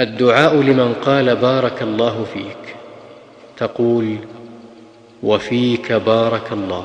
الدعاء لمن قال بارك الله فيك. تقول وفيك بارك الله.